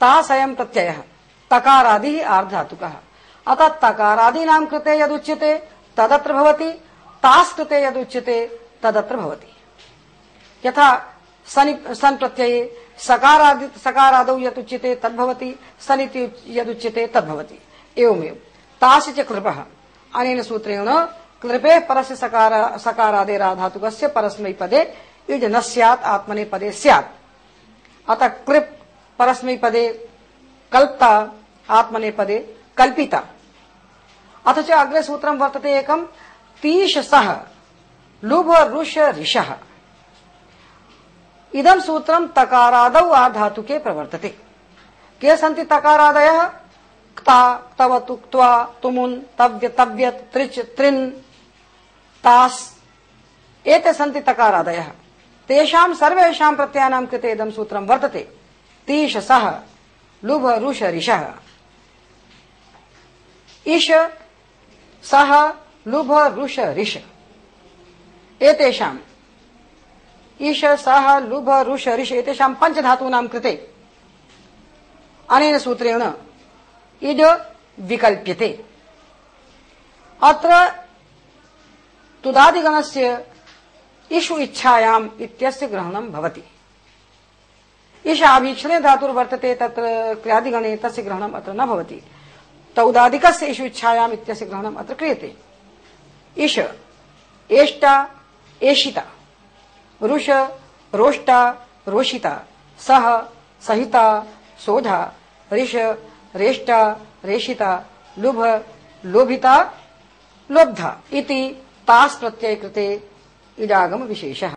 तासयं प्रत्ययः। तकारादिः आर्धातुकः। अतः तकारादीनां कृते यदुच्यते, तदत्र भवति। तास् कृते यदुच्यते, तदत्र भवति। यथा सनि सन् प्रत्यये सकारादि, सकारादौ यदुच्यते, तद्भवति। सनिति यदुच्यते, तद्भवति। एवमेव। तास् च कृपः। अनेन सूत्रेण कृपे परस्य सकार सकारादेराधातुकस्य परस्मैपदे इज़ न स्यात्, आत्मने पदे स्यात्। अतः कृप परस्मैपदे कल्पता आत्मने पदे कल्पिता। अथ च अग्रे सूत्रं वर्तते एकं तीशसः लुभ रुष ऋषः। इदं सूत्रं तकारादौ आधातुके प्रवर्तते। के सन्ति तकारादयः? क्ता, तव, तुक्त्वा, तुमुन्, तव्य, तव्यत्, त्रिच, त्रिन्, तास्। एते सन्ति तकारादयः। तेषां सर्वेषां प्रत्ययानां कृते इदं सूत्रं वर्तते। तीशसः लुभ रुष ऋषः इष रुष ऋष एतेषाम्। ईश सह लुभ रुष ऋष एतेषां पञ्चधातूनां कृते। अनेन सूत्रेण इड विकल्प्यते। अत्र तुदादिगणस्य इषु इच्छायाम् इत्यस्य ग्रहणं भवति। ईशाभीक्षणे धातुर्वर्तते तत्र क्रियादिगणे, तस्य ग्रहणम् अत्र न भवति। तौदादिकस्य इषु इच्छायाम् इत्यस्य ग्रहणम् अत्र क्रियते। इष एष्टा, एषिता रुष रोष्टा, रोषिता, सह, सहिता सोधा ऋष, रेष्टा, रेषिता, लुभ, लोभिता, लोब्धा इति तास् प्रत्यय कृते इडागम विशेषः